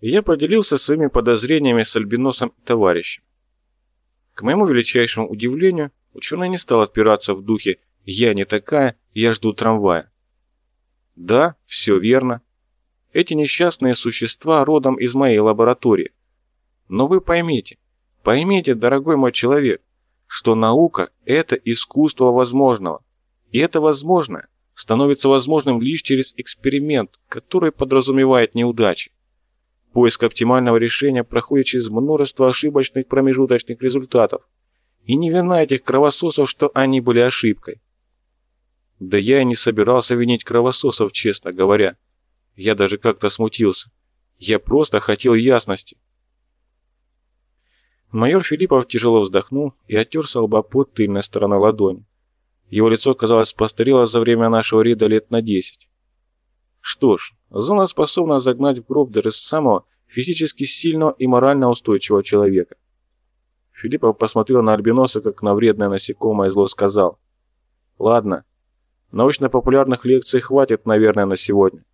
я поделился своими подозрениями с альбиносом и товарищем. К моему величайшему удивлению, ученый не стал отпираться в духе «я не такая, я жду трамвая». Да, все верно. Эти несчастные существа родом из моей лаборатории. Но вы поймите, поймите, дорогой мой человек, что наука – это искусство возможного. И это возможное становится возможным лишь через эксперимент, который подразумевает неудачи. Поиск оптимального решения проходит через множество ошибочных промежуточных результатов. И не вина этих кровососов, что они были ошибкой. Да я и не собирался винить кровососов, честно говоря. Я даже как-то смутился. Я просто хотел ясности. Майор Филиппов тяжело вздохнул и оттер с лба под тыльной стороной ладони. Его лицо, казалось, постарело за время нашего рейда лет на десять. Что ж, зона способна загнать в гроб даже самого физически сильного и морально устойчивого человека. Филиппов посмотрел на Альбиноса, как на вредное насекомое, зло сказал. «Ладно, научно-популярных лекций хватит, наверное, на сегодня.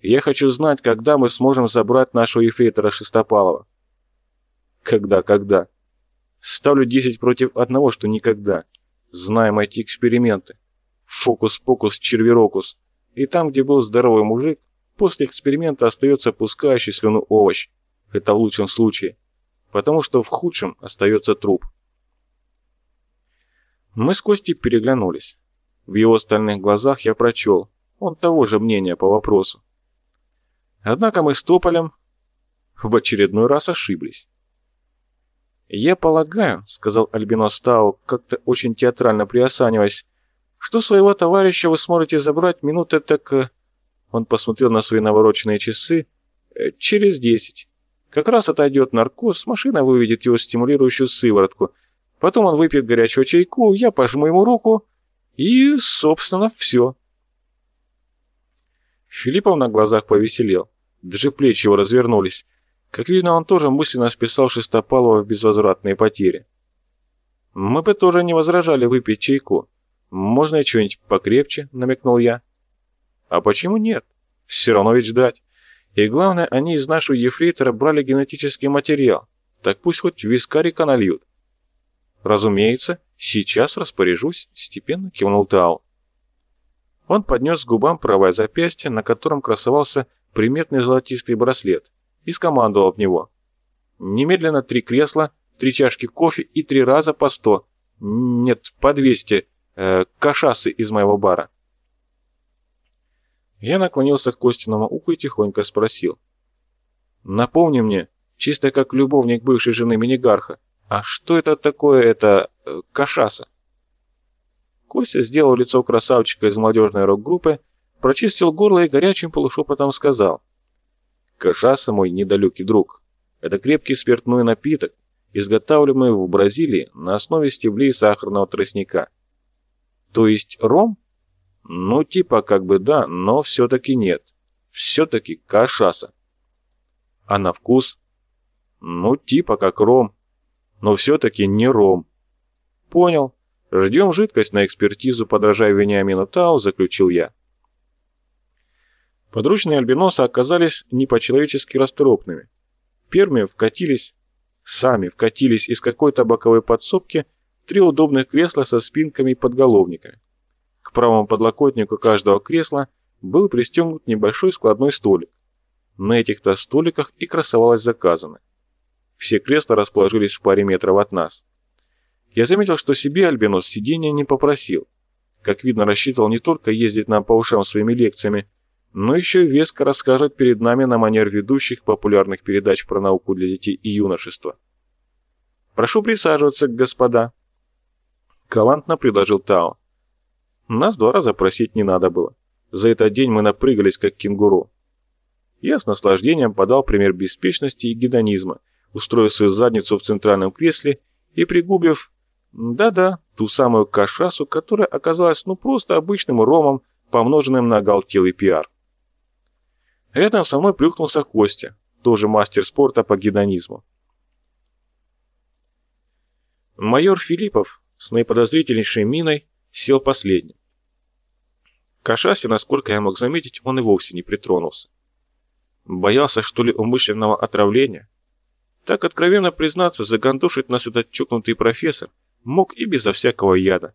Я хочу знать, когда мы сможем забрать нашего ефрейтора Шестопалова». «Когда, когда?» «Ставлю 10 против одного, что никогда. Знаем эти эксперименты. Фокус-покус, червирокус. И там, где был здоровый мужик, после эксперимента остается пускающий слюну овощ. Это в лучшем случае. Потому что в худшем остается труп. Мы с Костей переглянулись. В его стальных глазах я прочел. Он того же мнения по вопросу. Однако мы с Тополем в очередной раз ошиблись. «Я полагаю», — сказал Альбинос Тау, как-то очень театрально приосаниваясь, «что своего товарища вы сможете забрать минуты так...» э, Он посмотрел на свои навороченные часы. «Э, «Через десять. Как раз отойдет наркоз, машина выведет его стимулирующую сыворотку. Потом он выпьет горячего чайку, я пожму ему руку, и, собственно, все». Филиппов на глазах повеселел. Даже плечи его развернулись. Как видно, он тоже мысленно списал Шестопалова в безвозвратные потери. «Мы бы тоже не возражали выпить чайку. Можно и что-нибудь покрепче», — намекнул я. «А почему нет? Все равно ведь ждать. И главное, они из нашего ефрейтора брали генетический материал. Так пусть хоть вискарика нальют». «Разумеется, сейчас распоряжусь», — степенно кивнул Тау. Он поднес к губам правое запястье, на котором красовался приметный золотистый браслет и скомандовал в него. Немедленно три кресла, три чашки кофе и три раза по сто, нет, по двести, э, кашасы из моего бара. Я наклонился к Костиному уху и тихонько спросил. «Напомни мне, чисто как любовник бывшей жены Минигарха, а что это такое, это э, кашаса?» Костя сделал лицо красавчика из молодежной рок-группы, прочистил горло и горячим полушепотом сказал. Кашаса, мой недалекий друг, это крепкий спиртной напиток, изготавливаемый в Бразилии на основе стеблей сахарного тростника. То есть ром? Ну, типа как бы да, но все-таки нет. Все-таки кашаса. А на вкус? Ну, типа как ром, но все-таки не ром. Понял. Ждем жидкость на экспертизу, подражая Вениамину Тау, заключил я. Подручные альбиноса оказались не по-человечески расторопными. Первыми вкатились, сами вкатились из какой-то боковой подсобки три удобных кресла со спинками и подголовниками. К правому подлокотнику каждого кресла был пристегнут небольшой складной столик. На этих-то столиках и красовалось заказано. Все кресла расположились в паре метров от нас. Я заметил, что себе Альбинос сиденья не попросил. Как видно, рассчитывал не только ездить нам по ушам своими лекциями, но еще веско расскажет перед нами на манер ведущих популярных передач про науку для детей и юношества. «Прошу присаживаться, господа», — галантно предложил Тао. Нас два раза просить не надо было. За этот день мы напрыгались, как кенгуру. Я с наслаждением подал пример беспечности и гедонизма, устроив свою задницу в центральном кресле и пригубив, да-да, ту самую кашасу, которая оказалась ну просто обычным ромом, помноженным на оголтелый пиар. Рядом со мной плюхнулся Костя, тоже мастер спорта по гедонизму. Майор Филиппов с наиподозрительнейшей миной сел последним. К Кашасе, насколько я мог заметить, он и вовсе не притронулся. Боялся, что ли, умышленного отравления? Так откровенно признаться, загандушить нас этот чокнутый профессор мог и безо всякого яда.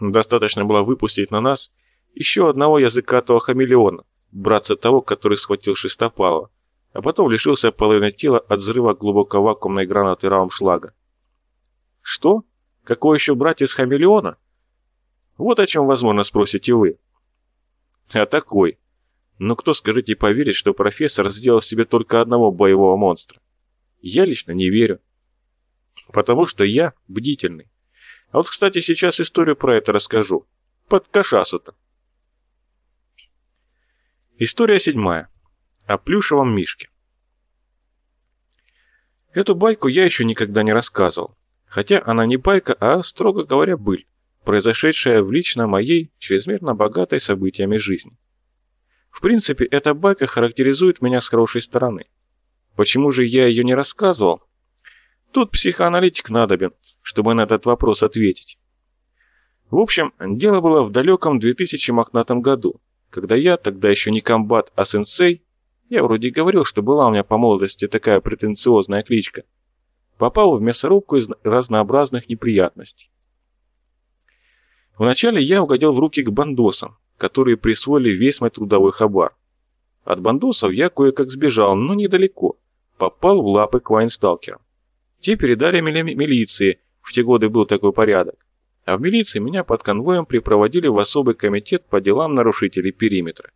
Достаточно было выпустить на нас еще одного языкатого хамелеона, братца того, который схватил Шестопалова, а потом лишился половины тела от взрыва глубоко вакуумной гранаты Раумшлага. Что? Какой еще братец хамелеона? Вот о чем, возможно, спросите вы. А такой. Но кто, скажите, поверит, что профессор сделал себе только одного боевого монстра? Я лично не верю. Потому что я бдительный. А вот, кстати, сейчас историю про это расскажу. Под кашасу-то. История седьмая. О плюшевом мишке. Эту байку я еще никогда не рассказывал. Хотя она не байка, а, строго говоря, быль, произошедшая в лично моей, чрезмерно богатой событиями жизни. В принципе, эта байка характеризует меня с хорошей стороны. Почему же я ее не рассказывал? Тут психоаналитик надобен, чтобы на этот вопрос ответить. В общем, дело было в далеком 2000 мохнатом году, когда я, тогда еще не комбат, а сенсей, я вроде говорил, что была у меня по молодости такая претенциозная кличка, попал в мясорубку из разнообразных неприятностей. Вначале я угодил в руки к бандосам, которые присвоили весь мой трудовой хабар. От бандосов я кое-как сбежал, но недалеко. Попал в лапы к вайнсталкерам. Те передали милиции, в те годы был такой порядок. А в милиции меня под конвоем припроводили в особый комитет по делам нарушителей периметра.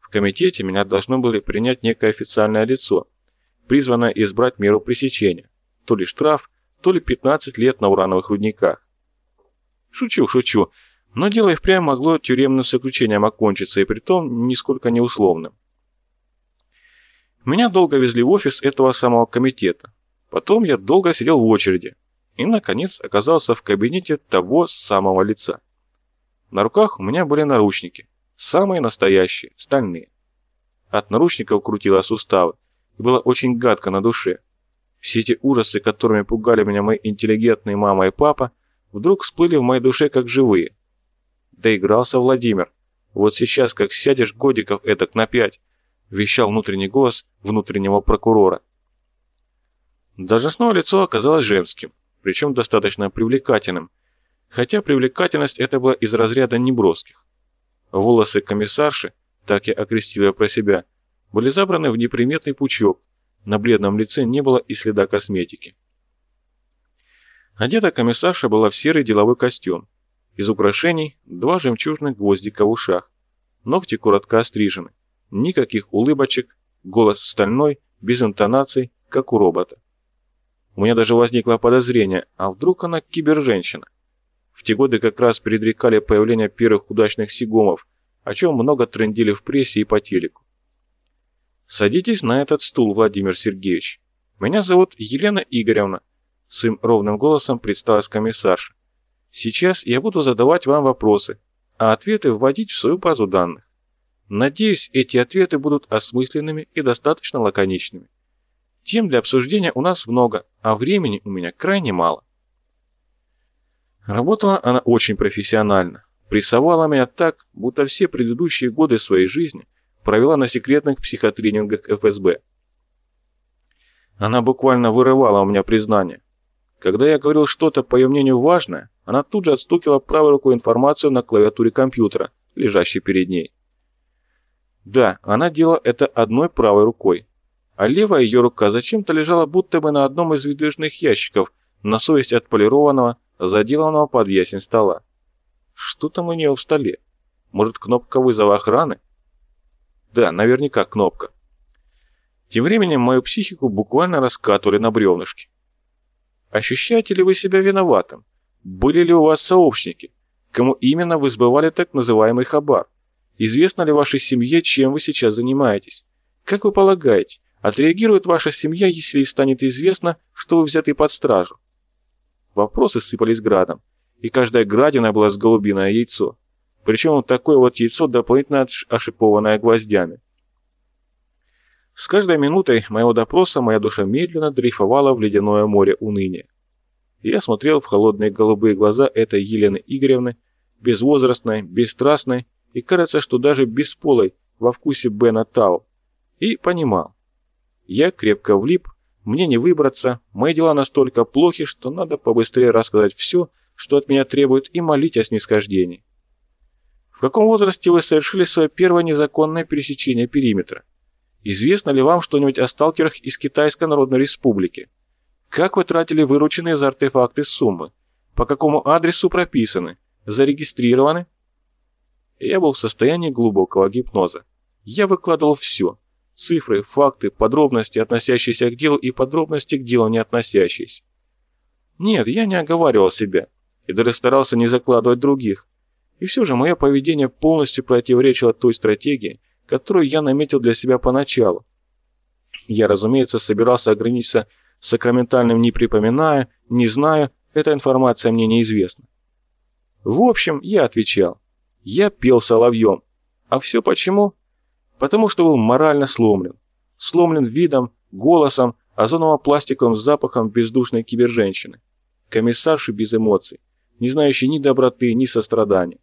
В комитете меня должно было принять некое официальное лицо, призванное избрать меру пресечения. То ли штраф, то ли 15 лет на урановых рудниках. Шучу, шучу. Но дело и впрямь могло тюремным заключением окончиться, и притом нисколько не условным. Меня долго везли в офис этого самого комитета. Потом я долго сидел в очереди. И, наконец, оказался в кабинете того самого лица. На руках у меня были наручники. Самые настоящие, стальные. От наручников крутило суставы. И было очень гадко на душе. Все эти ужасы, которыми пугали меня мои интеллигентные мама и папа, вдруг всплыли в моей душе как живые. Доигрался Владимир. Вот сейчас, как сядешь годиков этак на пять, вещал внутренний голос внутреннего прокурора. Должностное лицо оказалось женским, причем достаточно привлекательным, хотя привлекательность эта была из разряда неброских. Волосы комиссарши, так я окрестил ее про себя, были забраны в неприметный пучок, на бледном лице не было и следа косметики. Одета комиссарша была в серый деловой костюм. Из украшений два жемчужных гвоздика в ушах. Ногти коротко острижены. Никаких улыбочек, голос стальной, без интонаций, как у робота. У меня даже возникло подозрение, а вдруг она киберженщина? В те годы как раз предрекали появление первых удачных сигомов, о чем много трендили в прессе и по телеку. «Садитесь на этот стул, Владимир Сергеевич. Меня зовут Елена Игоревна, Своим ровным голосом представилась комиссарша. «Сейчас я буду задавать вам вопросы, а ответы вводить в свою базу данных. Надеюсь, эти ответы будут осмысленными и достаточно лаконичными. Тем для обсуждения у нас много, а времени у меня крайне мало». Работала она очень профессионально. Прессовала меня так, будто все предыдущие годы своей жизни провела на секретных психотренингах ФСБ. Она буквально вырывала у меня признание. Когда я говорил что-то, по ее мнению, важное, она тут же отстукила правой рукой информацию на клавиатуре компьютера, лежащей перед ней. Да, она делала это одной правой рукой, а левая ее рука зачем-то лежала будто бы на одном из выдвижных ящиков, на совесть отполированного, заделанного под ясень стола. Что там у нее в столе? Может, кнопка вызова охраны? Да, наверняка кнопка. Тем временем мою психику буквально раскатывали на бревнышки. Ощущаете ли вы себя виноватым? Были ли у вас сообщники? Кому именно вы сбывали так называемый хабар? Известно ли вашей семье, чем вы сейчас занимаетесь? Как вы полагаете, отреагирует ваша семья, если станет известно, что вы взяты под стражу? Вопросы сыпались градом, и каждая градина была с голубиное яйцо. Причем такое вот яйцо дополнительно ошипованное гвоздями. С каждой минутой моего допроса моя душа медленно дрейфовала в ледяное море уныния. Я смотрел в холодные голубые глаза этой Елены Игоревны, безвозрастной, бесстрастной и, кажется, что даже бесполой, во вкусе Бена Тау, И понимал. Я крепко влип, мне не выбраться, мои дела настолько плохи, что надо побыстрее рассказать все, что от меня требуют, и молить о снисхождении. В каком возрасте вы совершили свое первое незаконное пересечение периметра? Известно ли вам что-нибудь о сталкерах из Китайской Народной Республики? Как вы тратили вырученные за артефакты суммы? По какому адресу прописаны? Зарегистрированы? Я был в состоянии глубокого гипноза. Я выкладывал все. Цифры, факты, подробности, относящиеся к делу и подробности к делу не относящиеся. Нет, я не оговаривал себя и даже старался не закладывать других. И все же мое поведение полностью противоречило той стратегии, которую я наметил для себя поначалу. Я, разумеется, собирался ограничиться сакраментальным «не припоминая», «не знаю», эта информация мне неизвестна. В общем, я отвечал. Я пел соловьем. А все почему? Потому что был морально сломлен. Сломлен видом, голосом, озоново-пластиковым запахом бездушной киберженщины. Комиссарши без эмоций не знающий ни доброты, ни сострадания.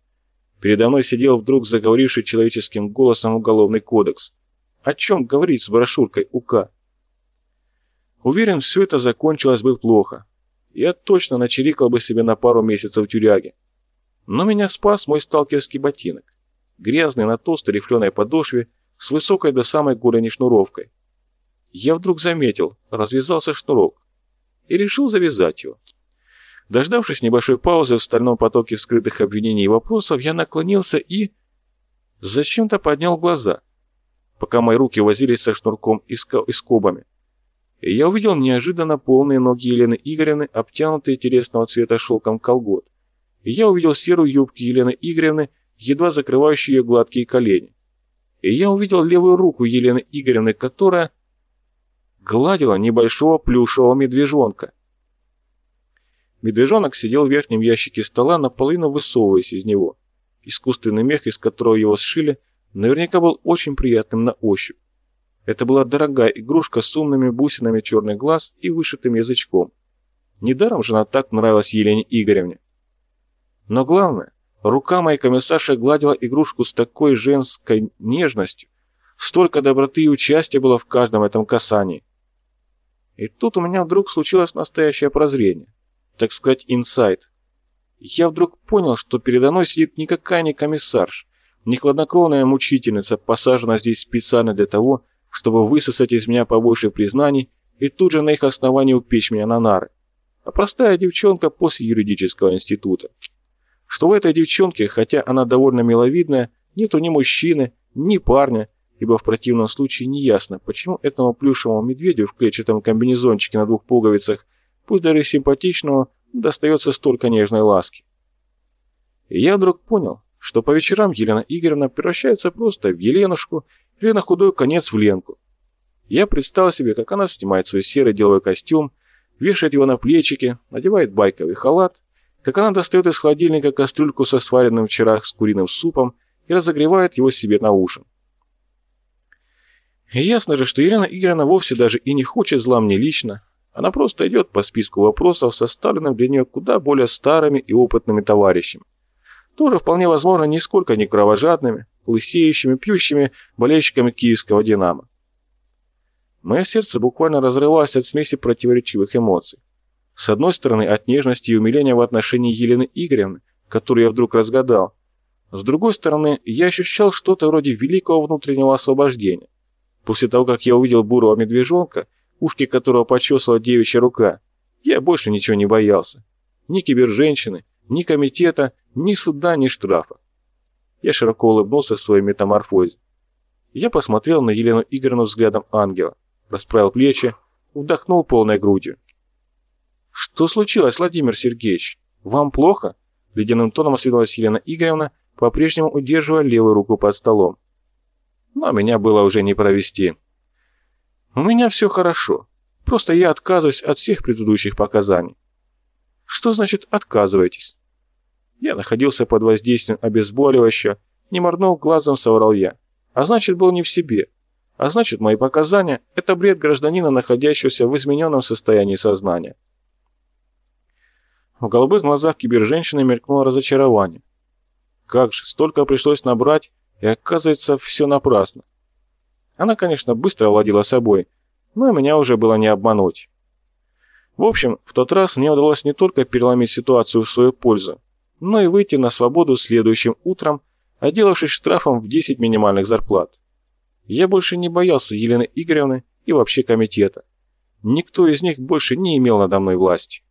Передо мной сидел вдруг заговоривший человеческим голосом уголовный кодекс. О чем говорить с брошюркой УК? Уверен, все это закончилось бы плохо. Я точно начерикал бы себе на пару месяцев тюряги. Но меня спас мой сталкерский ботинок. Грязный на толстой рифленой подошве, с высокой до самой голени шнуровкой. Я вдруг заметил, развязался шнурок. И решил завязать его. Дождавшись небольшой паузы в стальном потоке скрытых обвинений и вопросов, я наклонился и... Зачем-то поднял глаза, пока мои руки возились со шнурком и, ска... и скобами. И я увидел неожиданно полные ноги Елены Игоревны, обтянутые телесного цвета шелком колгот. И я увидел серую юбку Елены Игоревны, едва закрывающую ее гладкие колени. И я увидел левую руку Елены Игоревны, которая гладила небольшого плюшевого медвежонка. Медвежонок сидел в верхнем ящике стола, наполовину высовываясь из него. Искусственный мех, из которого его сшили, наверняка был очень приятным на ощупь. Это была дорогая игрушка с умными бусинами черных глаз и вышитым язычком. Недаром же она так нравилась Елене Игоревне. Но главное, рука моей комиссарши гладила игрушку с такой женской нежностью, столько доброты и участия было в каждом этом касании. И тут у меня вдруг случилось настоящее прозрение так сказать, инсайт. Я вдруг понял, что передо мной сидит никакая не комиссарш, не хладнокровная мучительница, посажена здесь специально для того, чтобы высосать из меня побольше признаний и тут же на их основании упечь меня на нары, а простая девчонка после юридического института. Что в этой девчонке, хотя она довольно миловидная, нету ни мужчины, ни парня, ибо в противном случае не ясно, почему этому плюшевому медведю в клетчатом комбинезончике на двух пуговицах пусть даже симпатичного, достается столько нежной ласки. И я вдруг понял, что по вечерам Елена Игоревна превращается просто в Еленушку или на худой конец в Ленку. Я представил себе, как она снимает свой серый деловой костюм, вешает его на плечики, надевает байковый халат, как она достает из холодильника кастрюльку со сваренным вчера с куриным супом и разогревает его себе на ужин. И ясно же, что Елена Игоревна вовсе даже и не хочет зла мне лично, она просто идет по списку вопросов, составленным для нее куда более старыми и опытными товарищами. Тоже вполне возможно нисколько не кровожадными, лысеющими, пьющими болельщиками киевского «Динамо». Мое сердце буквально разрывалось от смеси противоречивых эмоций. С одной стороны, от нежности и умиления в отношении Елены Игоревны, которую я вдруг разгадал. С другой стороны, я ощущал что-то вроде великого внутреннего освобождения. После того, как я увидел бурого медвежонка, ушки которого почесала девичья рука, я больше ничего не боялся. Ни киберженщины, ни комитета, ни суда, ни штрафа. Я широко улыбнулся в своей метаморфозе. Я посмотрел на Елену Игоревну взглядом ангела, расправил плечи, вдохнул полной грудью. «Что случилось, Владимир Сергеевич? Вам плохо?» Ледяным тоном осведомилась Елена Игоревна, по-прежнему удерживая левую руку под столом. Но меня было уже не провести. У меня все хорошо. Просто я отказываюсь от всех предыдущих показаний. Что значит отказываетесь? Я находился под воздействием обезболивающего, не моргнул глазом, соврал я. А значит, был не в себе. А значит, мои показания – это бред гражданина, находящегося в измененном состоянии сознания. В голубых глазах киберженщины мелькнуло разочарование. Как же, столько пришлось набрать, и оказывается, все напрасно. Она, конечно, быстро владела собой, но меня уже было не обмануть. В общем, в тот раз мне удалось не только переломить ситуацию в свою пользу, но и выйти на свободу следующим утром, отделавшись штрафом в 10 минимальных зарплат. Я больше не боялся Елены Игоревны и вообще комитета. Никто из них больше не имел надо мной власти.